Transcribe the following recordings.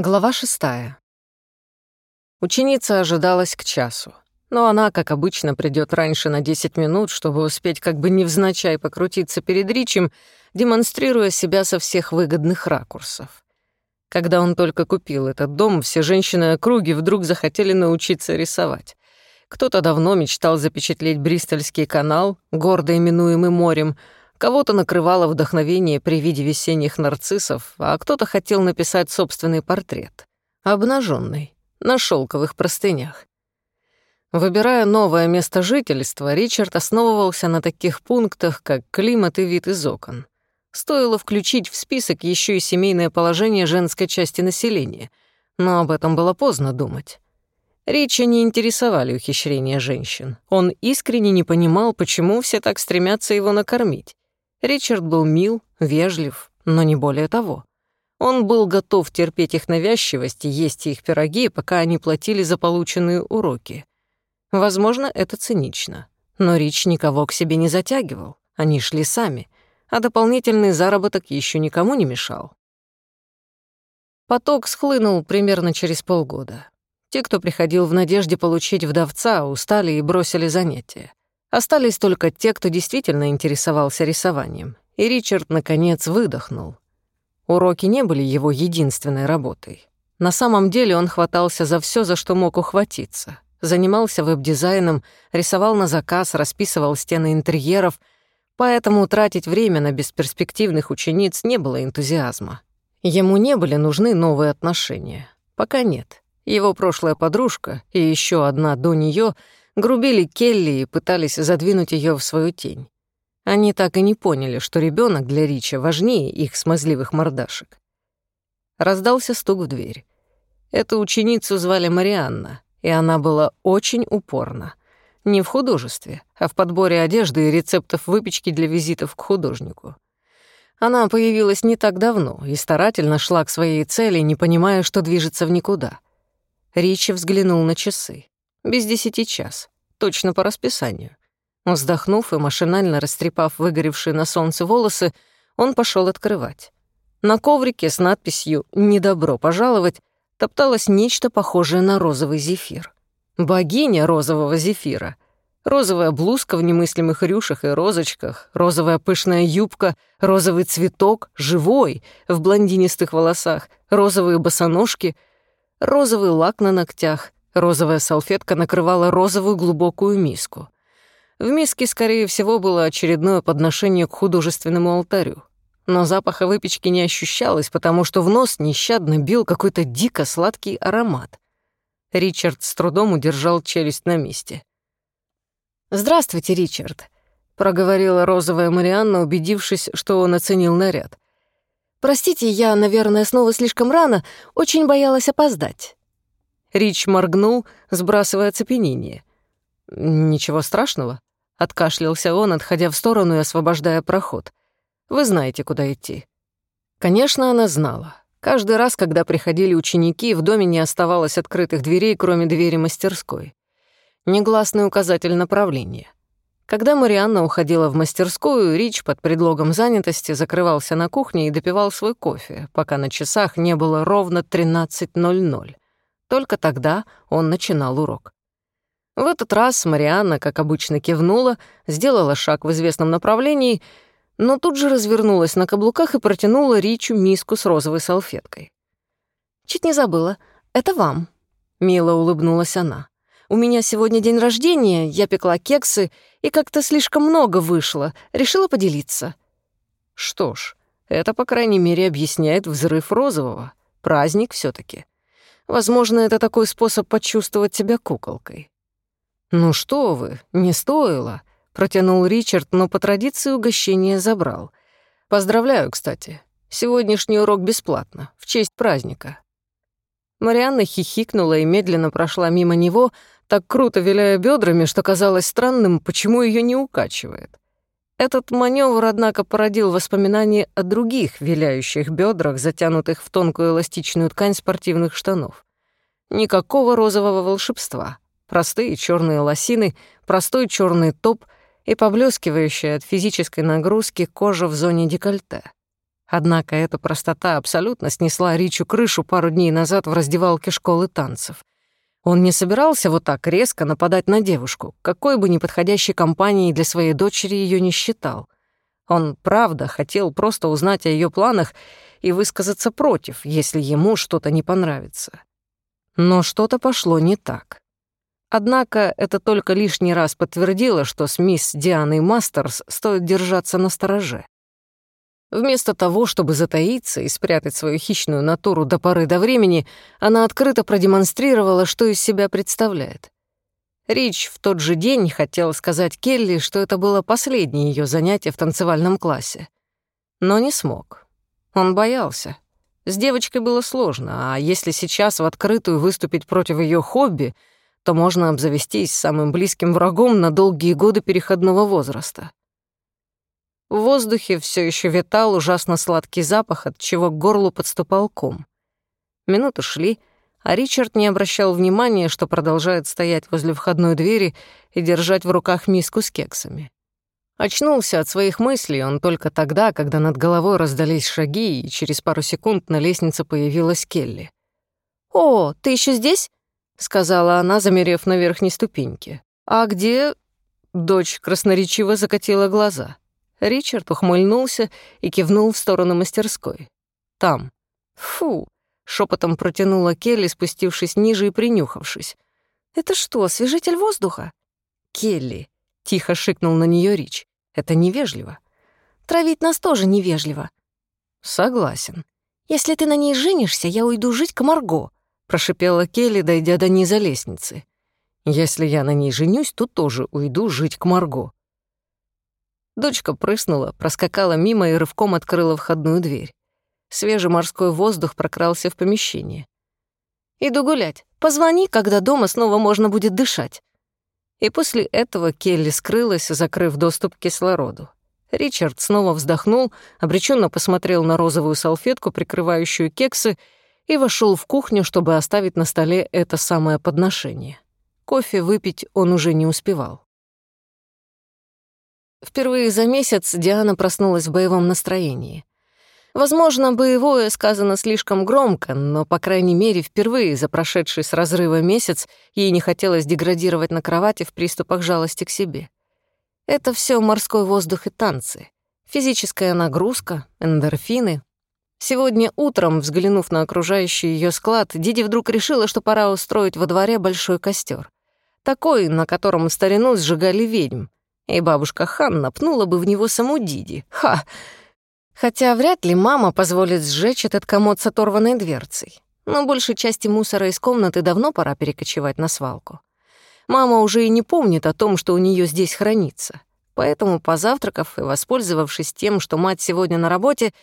Глава шестая. Ученица ожидалась к часу, но она, как обычно, придет раньше на 10 минут, чтобы успеть как бы невзначай покрутиться перед Ричем, демонстрируя себя со всех выгодных ракурсов. Когда он только купил этот дом, все женщины округи вдруг захотели научиться рисовать. Кто-то давно мечтал запечатлеть Бристольский канал, гордо именуемый морем — Кого-то накрывало вдохновение при виде весенних нарциссов, а кто-то хотел написать собственный портрет. Обнаженный, на шелковых простынях. Выбирая новое место жительства, Ричард основывался на таких пунктах, как климат и вид из окон. Стоило включить в список еще и семейное положение женской части населения, но об этом было поздно думать. Ричи не интересовали ухищрения женщин. Он искренне не понимал, почему все так стремятся его накормить. Ричард был мил, вежлив, но не более того. Он был готов терпеть их навязчивость и есть их пироги, пока они платили за полученные уроки. Возможно, это цинично. Но Рич никого к себе не затягивал. Они шли сами, а дополнительный заработок еще никому не мешал. Поток схлынул примерно через полгода. Те, кто приходил в надежде получить вдовца, устали и бросили занятия. Остались только те, кто действительно интересовался рисованием. И Ричард, наконец, выдохнул. Уроки не были его единственной работой. На самом деле он хватался за все, за что мог ухватиться. Занимался веб-дизайном, рисовал на заказ, расписывал стены интерьеров, поэтому тратить время на бесперспективных учениц не было энтузиазма. Ему не были нужны новые отношения. Пока нет. Его прошлая подружка и еще одна до нее грубили Келли и пытались задвинуть ее в свою тень. Они так и не поняли, что ребенок для Рича важнее их смазливых мордашек. Раздался стук в дверь. Эту ученицу звали Марианна, и она была очень упорна. Не в художестве, а в подборе одежды и рецептов выпечки для визитов к художнику. Она появилась не так давно и старательно шла к своей цели, не понимая, что движется в никуда. Ричи взглянул на часы. Без десяти час. Точно по расписанию. Вздохнув и машинально растрепав выгоревшие на солнце волосы, он пошел открывать. На коврике с надписью «Недобро пожаловать» топталось нечто похожее на розовый зефир. Богиня розового зефира. Розовая блузка в немыслимых рюшах и розочках, розовая пышная юбка, розовый цветок, живой, в блондинистых волосах, розовые босоножки, розовый лак на ногтях, Розовая салфетка накрывала розовую глубокую миску. В миске, скорее всего, было очередное подношение к художественному алтарю. Но запаха выпечки не ощущалось, потому что в нос нещадно бил какой-то дико сладкий аромат. Ричард с трудом удержал челюсть на месте. «Здравствуйте, Ричард», — проговорила розовая Марианна, убедившись, что он оценил наряд. «Простите, я, наверное, снова слишком рано, очень боялась опоздать». Рич моргнул, сбрасывая оцепенение. «Ничего страшного», — откашлялся он, отходя в сторону и освобождая проход. «Вы знаете, куда идти». Конечно, она знала. Каждый раз, когда приходили ученики, в доме не оставалось открытых дверей, кроме двери мастерской. Негласный указатель направления. Когда Марианна уходила в мастерскую, Рич под предлогом занятости закрывался на кухне и допивал свой кофе, пока на часах не было ровно 13.00. Только тогда он начинал урок. В этот раз Марианна, как обычно, кивнула, сделала шаг в известном направлении, но тут же развернулась на каблуках и протянула Ричу миску с розовой салфеткой. «Чуть не забыла. Это вам», — мило улыбнулась она. «У меня сегодня день рождения, я пекла кексы, и как-то слишком много вышло. Решила поделиться». Что ж, это, по крайней мере, объясняет взрыв розового. Праздник все таки Возможно, это такой способ почувствовать себя куколкой. «Ну что вы, не стоило», — протянул Ричард, но по традиции угощение забрал. «Поздравляю, кстати. Сегодняшний урок бесплатно, в честь праздника». Марианна хихикнула и медленно прошла мимо него, так круто виляя бедрами, что казалось странным, почему ее не укачивает. Этот маневр, однако, породил воспоминания о других виляющих бедрах, затянутых в тонкую эластичную ткань спортивных штанов. Никакого розового волшебства. Простые черные лосины, простой черный топ и поблескивающая от физической нагрузки кожа в зоне декольте. Однако эта простота абсолютно снесла Ричу крышу пару дней назад в раздевалке школы танцев. Он не собирался вот так резко нападать на девушку, какой бы неподходящей компанией для своей дочери ее не считал. Он, правда, хотел просто узнать о ее планах и высказаться против, если ему что-то не понравится. Но что-то пошло не так. Однако это только лишний раз подтвердило, что с мисс Дианой Мастерс стоит держаться на стороже. Вместо того, чтобы затаиться и спрятать свою хищную натуру до поры до времени, она открыто продемонстрировала, что из себя представляет. Рич в тот же день хотел сказать Келли, что это было последнее ее занятие в танцевальном классе. Но не смог. Он боялся. С девочкой было сложно, а если сейчас в открытую выступить против ее хобби, то можно обзавестись самым близким врагом на долгие годы переходного возраста. В воздухе все еще витал ужасно сладкий запах, от чего к горлу подступал ком. Минуты шли, а Ричард не обращал внимания, что продолжает стоять возле входной двери и держать в руках миску с кексами. Очнулся от своих мыслей он только тогда, когда над головой раздались шаги, и через пару секунд на лестнице появилась Келли. «О, ты еще здесь?» — сказала она, замерев на верхней ступеньке. «А где...» Дочь красноречиво закатила глаза. Ричард ухмыльнулся и кивнул в сторону мастерской. «Там». «Фу», — шепотом протянула Келли, спустившись ниже и принюхавшись. «Это что, освежитель воздуха?» «Келли», — тихо шикнул на нее Рич. «Это невежливо». «Травить нас тоже невежливо». «Согласен». «Если ты на ней женишься, я уйду жить к Марго», — прошипела Келли, дойдя до низа лестницы. «Если я на ней женюсь, то тоже уйду жить к Марго», Дочка прыснула, проскакала мимо и рывком открыла входную дверь. Свежий морской воздух прокрался в помещение. «Иду гулять. Позвони, когда дома снова можно будет дышать». И после этого Келли скрылась, закрыв доступ к кислороду. Ричард снова вздохнул, обреченно посмотрел на розовую салфетку, прикрывающую кексы, и вошел в кухню, чтобы оставить на столе это самое подношение. Кофе выпить он уже не успевал. Впервые за месяц Диана проснулась в боевом настроении. Возможно, боевое сказано слишком громко, но, по крайней мере, впервые за прошедший с разрыва месяц ей не хотелось деградировать на кровати в приступах жалости к себе. Это все морской воздух и танцы, физическая нагрузка, эндорфины. Сегодня утром, взглянув на окружающий ее склад, Диди вдруг решила, что пора устроить во дворе большой костер, Такой, на котором старину сжигали ведьм — и бабушка Ханна пнула бы в него саму Диди. Ха! Хотя вряд ли мама позволит сжечь этот комод с оторванной дверцей. Но большей части мусора из комнаты давно пора перекочевать на свалку. Мама уже и не помнит о том, что у нее здесь хранится. Поэтому, позавтракав и воспользовавшись тем, что мать сегодня на работе,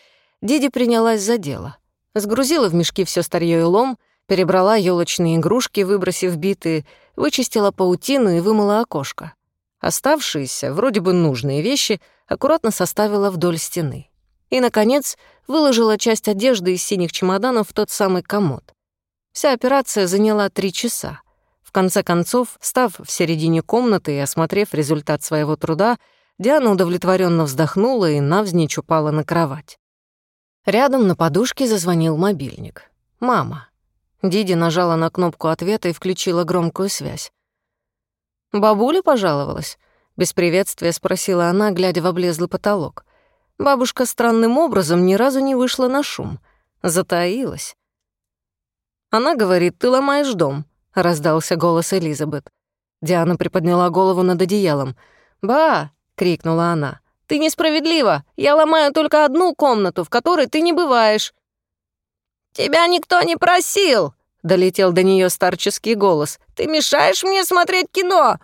Диди принялась за дело. Сгрузила в мешки все старье и лом, перебрала елочные игрушки, выбросив битые, вычистила паутину и вымыла окошко. Оставшиеся, вроде бы нужные вещи, аккуратно составила вдоль стены. И, наконец, выложила часть одежды из синих чемоданов в тот самый комод. Вся операция заняла три часа. В конце концов, став в середине комнаты и осмотрев результат своего труда, Диана удовлетворенно вздохнула и навзничь упала на кровать. Рядом на подушке зазвонил мобильник. «Мама». Диди нажала на кнопку ответа и включила громкую связь. «Бабуля пожаловалась?» — без приветствия спросила она, глядя в облезлый потолок. Бабушка странным образом ни разу не вышла на шум. Затаилась. «Она говорит, ты ломаешь дом», — раздался голос Элизабет. Диана приподняла голову над одеялом. «Ба!» — крикнула она. «Ты несправедлива! Я ломаю только одну комнату, в которой ты не бываешь!» «Тебя никто не просил!» Долетел до нее старческий голос. «Ты мешаешь мне смотреть кино!»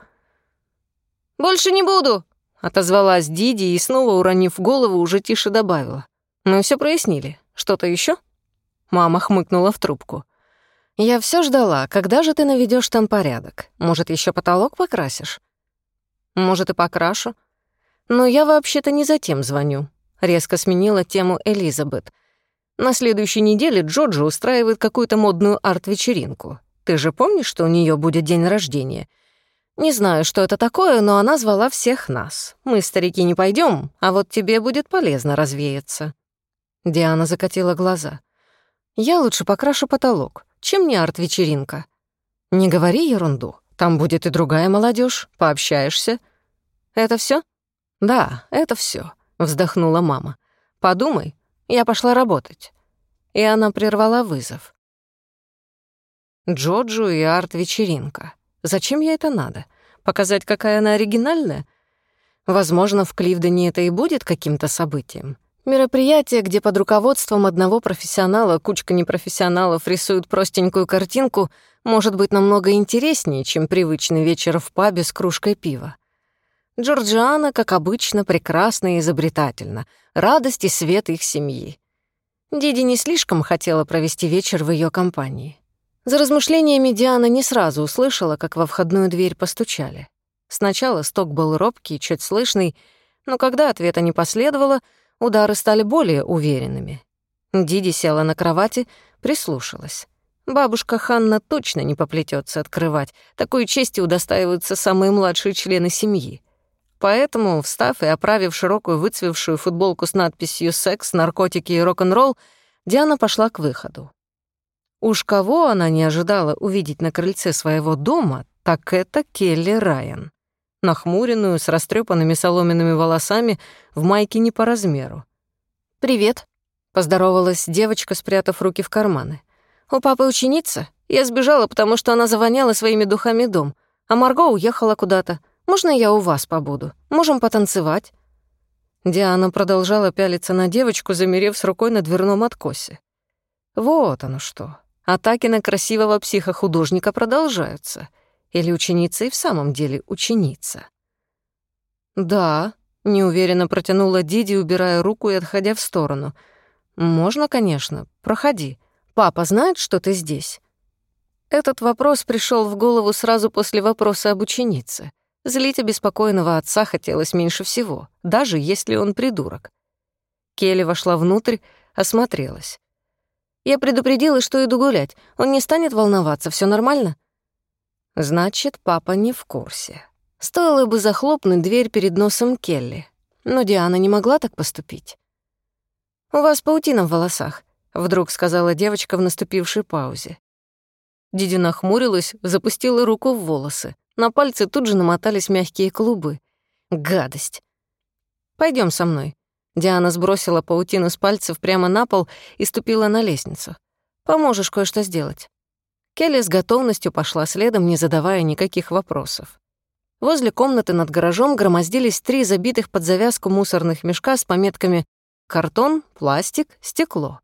«Больше не буду!» — отозвалась Диди и снова, уронив голову, уже тише добавила. «Мы все прояснили. Что-то еще? Мама хмыкнула в трубку. «Я все ждала. Когда же ты наведешь там порядок? Может, еще потолок покрасишь?» «Может, и покрашу. Но я вообще-то не за тем звоню», — резко сменила тему Элизабет. На следующей неделе Джорджи устраивает какую-то модную арт-вечеринку. Ты же помнишь, что у нее будет день рождения? Не знаю, что это такое, но она звала всех нас. Мы, старики, не пойдем, а вот тебе будет полезно развеяться». Диана закатила глаза. «Я лучше покрашу потолок. Чем не арт-вечеринка?» «Не говори ерунду. Там будет и другая молодежь. Пообщаешься». «Это все? «Да, это все, вздохнула мама. «Подумай, я пошла работать». И она прервала вызов. Джоджу и арт-вечеринка. Зачем ей это надо? Показать, какая она оригинальная? Возможно, в Кливдене это и будет каким-то событием. Мероприятие, где под руководством одного профессионала кучка непрофессионалов рисуют простенькую картинку, может быть намного интереснее, чем привычный вечер в пабе с кружкой пива. Джорджиана, как обычно, прекрасна и изобретательна, радость и свет их семьи. Диди не слишком хотела провести вечер в ее компании. За размышлениями Диана не сразу услышала, как во входную дверь постучали. Сначала стук был робкий, чуть слышный, но когда ответа не последовало, удары стали более уверенными. Диди села на кровати, прислушалась. Бабушка Ханна точно не поплетется открывать. Такой чести удостаиваются самые младшие члены семьи. Поэтому, встав и оправив широкую выцвевшую футболку с надписью «Секс, наркотики и рок-н-ролл», Диана пошла к выходу. Уж кого она не ожидала увидеть на крыльце своего дома, так это Келли Райан. Нахмуренную, с растрепанными соломенными волосами, в майке не по размеру. «Привет», — поздоровалась девочка, спрятав руки в карманы. «У папы ученица? Я сбежала, потому что она завоняла своими духами дом, а Марго уехала куда-то. Можно я у вас побуду? Можем потанцевать?» Диана продолжала пялиться на девочку, замерев с рукой на дверном откосе. «Вот оно что. Атаки на красивого психохудожника продолжаются. Или ученица и в самом деле ученица? «Да», — неуверенно протянула Диди, убирая руку и отходя в сторону. «Можно, конечно. Проходи. Папа знает, что ты здесь?» Этот вопрос пришел в голову сразу после вопроса об ученице. Злить обеспокоенного отца хотелось меньше всего, даже если он придурок. Келли вошла внутрь, осмотрелась. Я предупредила, что иду гулять. Он не станет волноваться, все нормально? Значит, папа не в курсе. Стоило бы захлопнуть дверь перед носом Келли. Но Диана не могла так поступить. «У вас паутина в волосах», — вдруг сказала девочка в наступившей паузе. Диди нахмурилась, запустила руку в волосы. На пальцы тут же намотались мягкие клубы. Гадость. Пойдем со мной. Диана сбросила паутину с пальцев прямо на пол и ступила на лестницу. «Поможешь кое-что сделать». Келли с готовностью пошла следом, не задавая никаких вопросов. Возле комнаты над гаражом громоздились три забитых под завязку мусорных мешка с пометками «картон», «пластик», «стекло».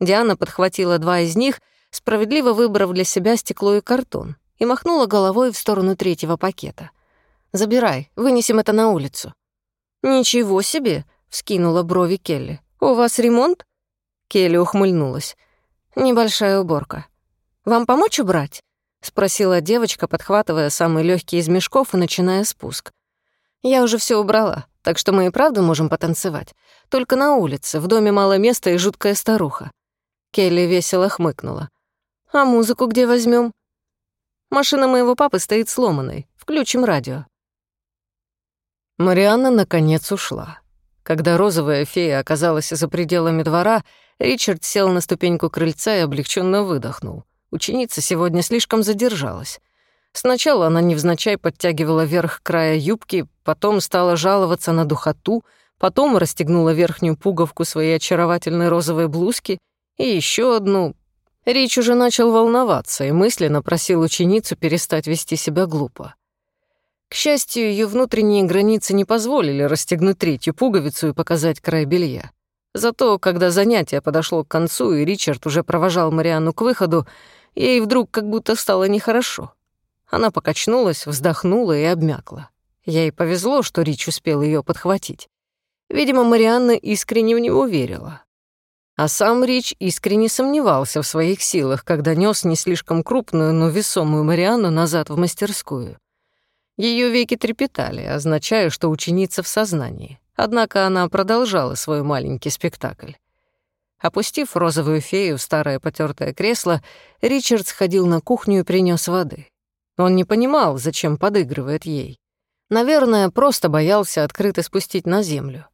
Диана подхватила два из них, справедливо выбрав для себя стекло и картон, и махнула головой в сторону третьего пакета. «Забирай, вынесем это на улицу». «Ничего себе!» — вскинула брови Келли. «У вас ремонт?» Келли ухмыльнулась. «Небольшая уборка. Вам помочь убрать?» — спросила девочка, подхватывая самый легкий из мешков и начиная спуск. «Я уже все убрала, так что мы и правда можем потанцевать. Только на улице, в доме мало места и жуткая старуха». Келли весело хмыкнула. «А музыку где возьмем? Машина моего папы стоит сломанной. Включим радио». Марианна наконец ушла. Когда розовая фея оказалась за пределами двора, Ричард сел на ступеньку крыльца и облегченно выдохнул. Ученица сегодня слишком задержалась. Сначала она невзначай подтягивала вверх края юбки, потом стала жаловаться на духоту, потом расстегнула верхнюю пуговку своей очаровательной розовой блузки и еще одну. Рич уже начал волноваться и мысленно просил ученицу перестать вести себя глупо. К счастью, ее внутренние границы не позволили расстегнуть третью пуговицу и показать край белья. Зато, когда занятие подошло к концу, и Ричард уже провожал Марианну к выходу, ей вдруг как будто стало нехорошо. Она покачнулась, вздохнула и обмякла. Ей повезло, что Рич успел ее подхватить. Видимо, Марианна искренне в него верила. А сам Рич искренне сомневался в своих силах, когда нес не слишком крупную, но весомую Марианну назад в мастерскую. Ее веки трепетали, означая, что ученица в сознании. Однако она продолжала свой маленький спектакль. Опустив розовую фею в старое потертое кресло, Ричард сходил на кухню и принес воды. Он не понимал, зачем подыгрывает ей. Наверное, просто боялся открыто спустить на землю.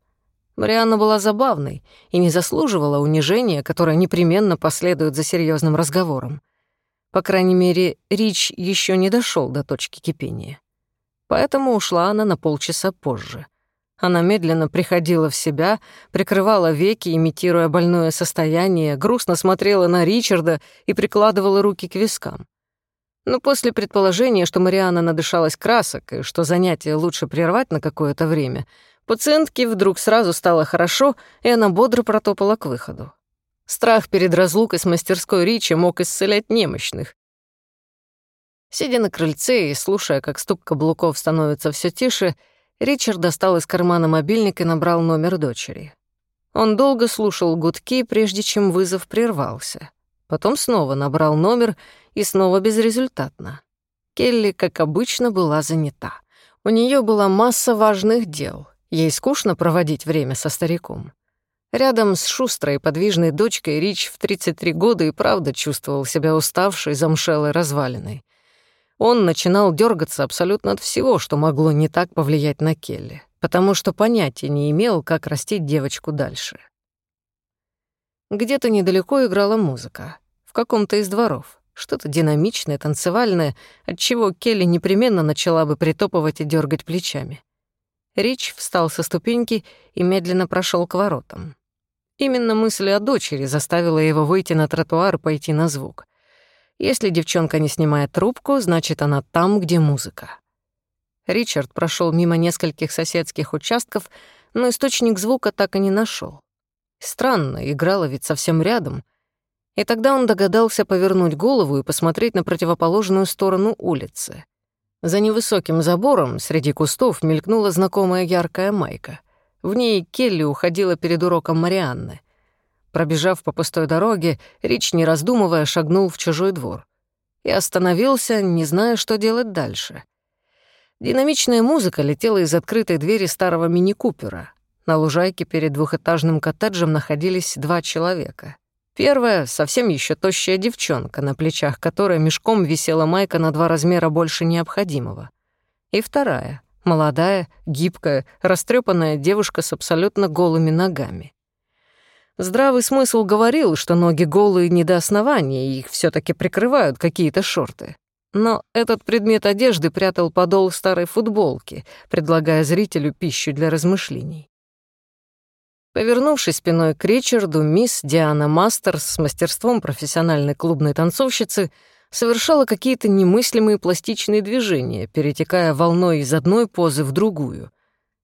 Марианна была забавной и не заслуживала унижения, которое непременно последует за серьезным разговором. По крайней мере, Рич еще не дошел до точки кипения. Поэтому ушла она на полчаса позже. Она медленно приходила в себя, прикрывала веки, имитируя больное состояние, грустно смотрела на Ричарда и прикладывала руки к вискам. Но после предположения, что Мариана надышалась красок и что занятие лучше прервать на какое-то время, пациентке вдруг сразу стало хорошо, и она бодро протопала к выходу. Страх перед разлукой с мастерской Ричи мог исцелять немощных. Сидя на крыльце и слушая, как стук каблуков становится все тише, Ричард достал из кармана мобильник и набрал номер дочери. Он долго слушал гудки, прежде чем вызов прервался. Потом снова набрал номер и снова безрезультатно. Келли, как обычно, была занята. У нее была масса важных дел. Ей скучно проводить время со стариком. Рядом с шустрой подвижной дочкой Рич в 33 года и правда чувствовал себя уставшей, замшелой, разваленной. Он начинал дергаться абсолютно от всего, что могло не так повлиять на Келли, потому что понятия не имел, как растить девочку дальше. Где-то недалеко играла музыка, в каком-то из дворов. Что-то динамичное, танцевальное, от чего Келли непременно начала бы притопывать и дергать плечами. Рич встал со ступеньки и медленно прошел к воротам. Именно мысль о дочери заставила его выйти на тротуар и пойти на звук. Если девчонка не снимает трубку, значит, она там, где музыка. Ричард прошел мимо нескольких соседских участков, но источник звука так и не нашел. Странно, играла ведь совсем рядом. И тогда он догадался повернуть голову и посмотреть на противоположную сторону улицы. За невысоким забором среди кустов мелькнула знакомая яркая майка. В ней Келли уходила перед уроком Марианны. Пробежав по пустой дороге, Рич, не раздумывая, шагнул в чужой двор. И остановился, не зная, что делать дальше. Динамичная музыка летела из открытой двери старого мини-купера. На лужайке перед двухэтажным коттеджем находились два человека. Первая — совсем еще тощая девчонка, на плечах которой мешком висела майка на два размера больше необходимого. И вторая — молодая, гибкая, растрепанная девушка с абсолютно голыми ногами. Здравый смысл говорил, что ноги голые не до основания, и их все таки прикрывают какие-то шорты. Но этот предмет одежды прятал подол старой футболки, предлагая зрителю пищу для размышлений. Повернувшись спиной к Ричарду, мисс Диана Мастерс с мастерством профессиональной клубной танцовщицы совершала какие-то немыслимые пластичные движения, перетекая волной из одной позы в другую.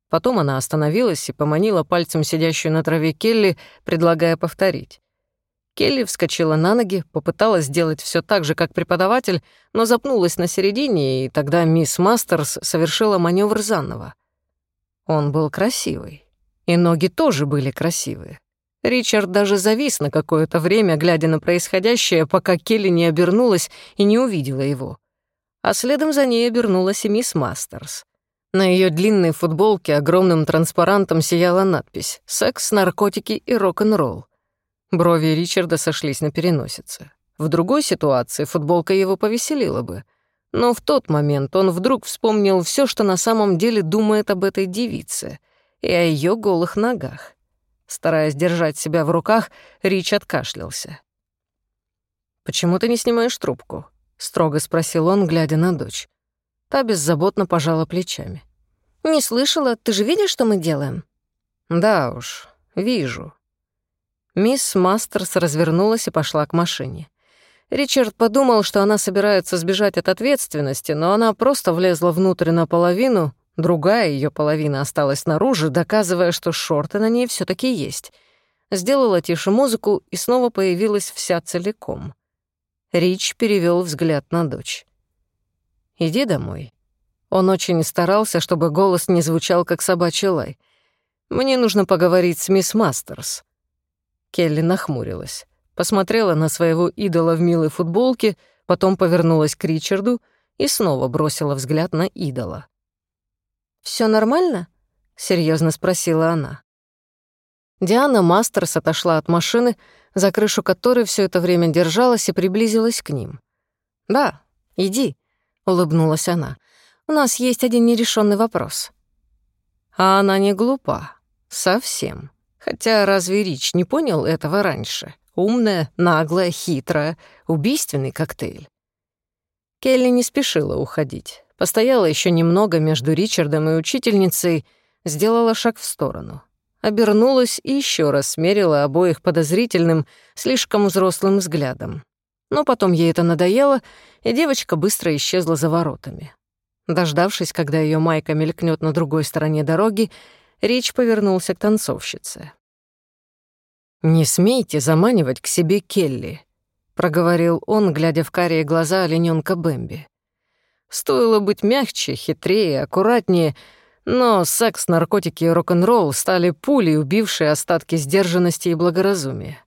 Потом она остановилась и поманила пальцем сидящую на траве Келли, предлагая повторить. Келли вскочила на ноги, попыталась сделать все так же, как преподаватель, но запнулась на середине, и тогда мисс Мастерс совершила маневр заново. Он был красивый, и ноги тоже были красивые. Ричард даже завис на какое-то время, глядя на происходящее, пока Келли не обернулась и не увидела его. А следом за ней обернулась и мисс Мастерс. На ее длинной футболке огромным транспарантом сияла надпись «Секс, наркотики и рок-н-ролл». Брови Ричарда сошлись на переносице. В другой ситуации футболка его повеселила бы. Но в тот момент он вдруг вспомнил все, что на самом деле думает об этой девице и о ее голых ногах. Стараясь держать себя в руках, Рич откашлялся. «Почему ты не снимаешь трубку?» — строго спросил он, глядя на дочь. Та беззаботно пожала плечами. «Не слышала. Ты же видишь, что мы делаем?» «Да уж, вижу». Мисс Мастерс развернулась и пошла к машине. Ричард подумал, что она собирается сбежать от ответственности, но она просто влезла внутрь наполовину, другая ее половина осталась снаружи, доказывая, что шорты на ней все таки есть. Сделала тише музыку и снова появилась вся целиком. Рич перевел взгляд на дочь. Иди домой». Он очень старался, чтобы голос не звучал, как собачий лай. «Мне нужно поговорить с мисс Мастерс». Келли нахмурилась, посмотрела на своего идола в милой футболке, потом повернулась к Ричарду и снова бросила взгляд на идола. Все нормально?» — серьезно спросила она. Диана Мастерс отошла от машины, за крышу которой все это время держалась и приблизилась к ним. «Да, иди», — улыбнулась она. «У нас есть один нерешенный вопрос». «А она не глупа», Совсем. Хотя разве Рич не понял этого раньше? Умная, наглая, хитрая, убийственный коктейль. Келли не спешила уходить. Постояла еще немного между Ричардом и учительницей, сделала шаг в сторону. Обернулась и еще раз смерила обоих подозрительным, слишком взрослым взглядом. Но потом ей это надоело, и девочка быстро исчезла за воротами. Дождавшись, когда ее майка мелькнет на другой стороне дороги, Рич повернулся к танцовщице. «Не смейте заманивать к себе Келли», — проговорил он, глядя в карие глаза оленёнка Бэмби. «Стоило быть мягче, хитрее, аккуратнее, но секс, наркотики и рок-н-ролл стали пулей, убившей остатки сдержанности и благоразумия.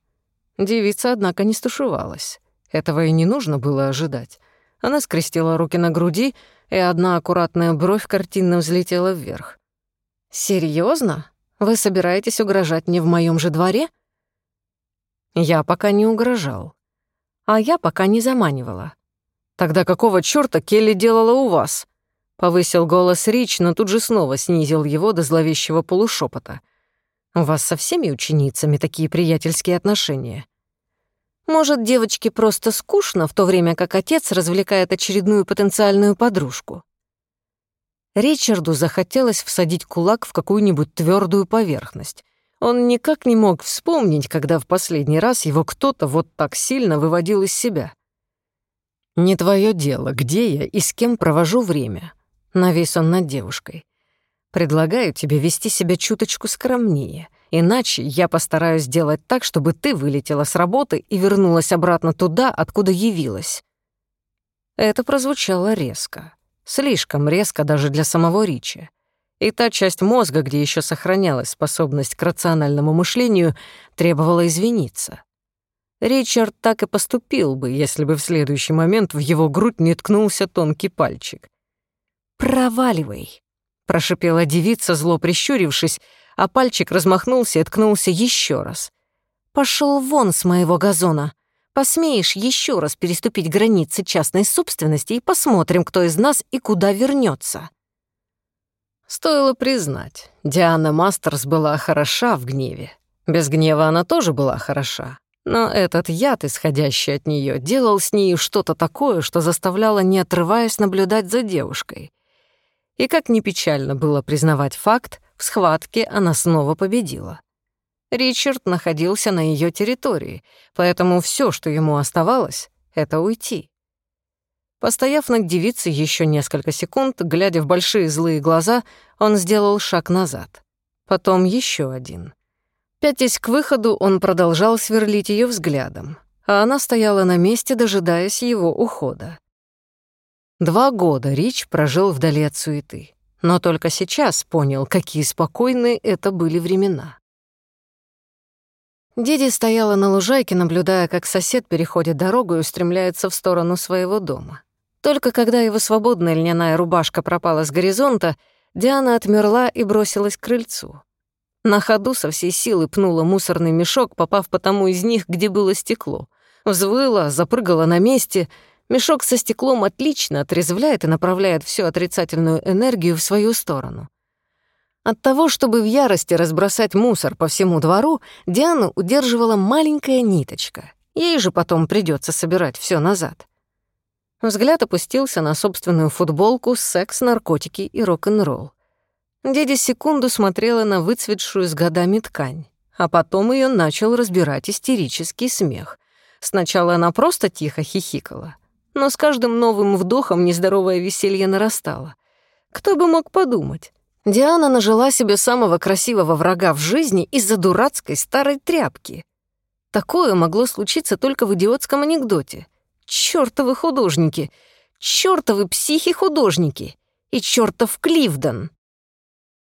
Девица, однако, не стушевалась. Этого и не нужно было ожидать. Она скрестила руки на груди, и одна аккуратная бровь картинно взлетела вверх. «Серьёзно? Вы собираетесь угрожать мне в моём же дворе?» Я пока не угрожал. А я пока не заманивала. Тогда какого чёрта Келли делала у вас? Повысил голос Рич, но тут же снова снизил его до зловещего полушепота. У вас со всеми ученицами такие приятельские отношения. Может, девочке просто скучно, в то время как отец развлекает очередную потенциальную подружку. Ричарду захотелось всадить кулак в какую-нибудь твердую поверхность. Он никак не мог вспомнить, когда в последний раз его кто-то вот так сильно выводил из себя. «Не твое дело, где я и с кем провожу время», — навис он над девушкой. «Предлагаю тебе вести себя чуточку скромнее, иначе я постараюсь сделать так, чтобы ты вылетела с работы и вернулась обратно туда, откуда явилась». Это прозвучало резко. Слишком резко даже для самого Ричи и та часть мозга, где еще сохранялась способность к рациональному мышлению, требовала извиниться. Ричард так и поступил бы, если бы в следующий момент в его грудь не ткнулся тонкий пальчик. «Проваливай!» — прошипела девица, зло прищурившись, а пальчик размахнулся и ткнулся еще раз. Пошел вон с моего газона! Посмеешь еще раз переступить границы частной собственности и посмотрим, кто из нас и куда вернется. Стоило признать, Диана Мастерс была хороша в гневе. Без гнева она тоже была хороша. Но этот яд, исходящий от нее, делал с ней что-то такое, что заставляло, не отрываясь, наблюдать за девушкой. И как ни печально было признавать факт, в схватке она снова победила. Ричард находился на ее территории, поэтому все, что ему оставалось, — это уйти. Постояв над девицей еще несколько секунд, глядя в большие злые глаза, он сделал шаг назад. Потом еще один. Пятясь к выходу, он продолжал сверлить ее взглядом, а она стояла на месте, дожидаясь его ухода. Два года Рич прожил вдали от суеты, но только сейчас понял, какие спокойные это были времена. Диди стояла на лужайке, наблюдая, как сосед переходит дорогу и устремляется в сторону своего дома. Только когда его свободная льняная рубашка пропала с горизонта, Диана отмерла и бросилась к крыльцу. На ходу со всей силы пнула мусорный мешок, попав по тому из них, где было стекло. Взвыла, запрыгала на месте. Мешок со стеклом отлично отрезвляет и направляет всю отрицательную энергию в свою сторону. От того, чтобы в ярости разбросать мусор по всему двору, Диану удерживала маленькая ниточка. Ей же потом придется собирать все назад. Взгляд опустился на собственную футболку «Секс, наркотики и рок-н-ролл». Дядя секунду смотрела на выцветшую с годами ткань, а потом ее начал разбирать истерический смех. Сначала она просто тихо хихикала, но с каждым новым вдохом нездоровое веселье нарастало. Кто бы мог подумать? Диана нажила себе самого красивого врага в жизни из-за дурацкой старой тряпки. Такое могло случиться только в идиотском анекдоте — Чёртовы художники! Чёртовы психи-художники! И чёртов Кливден!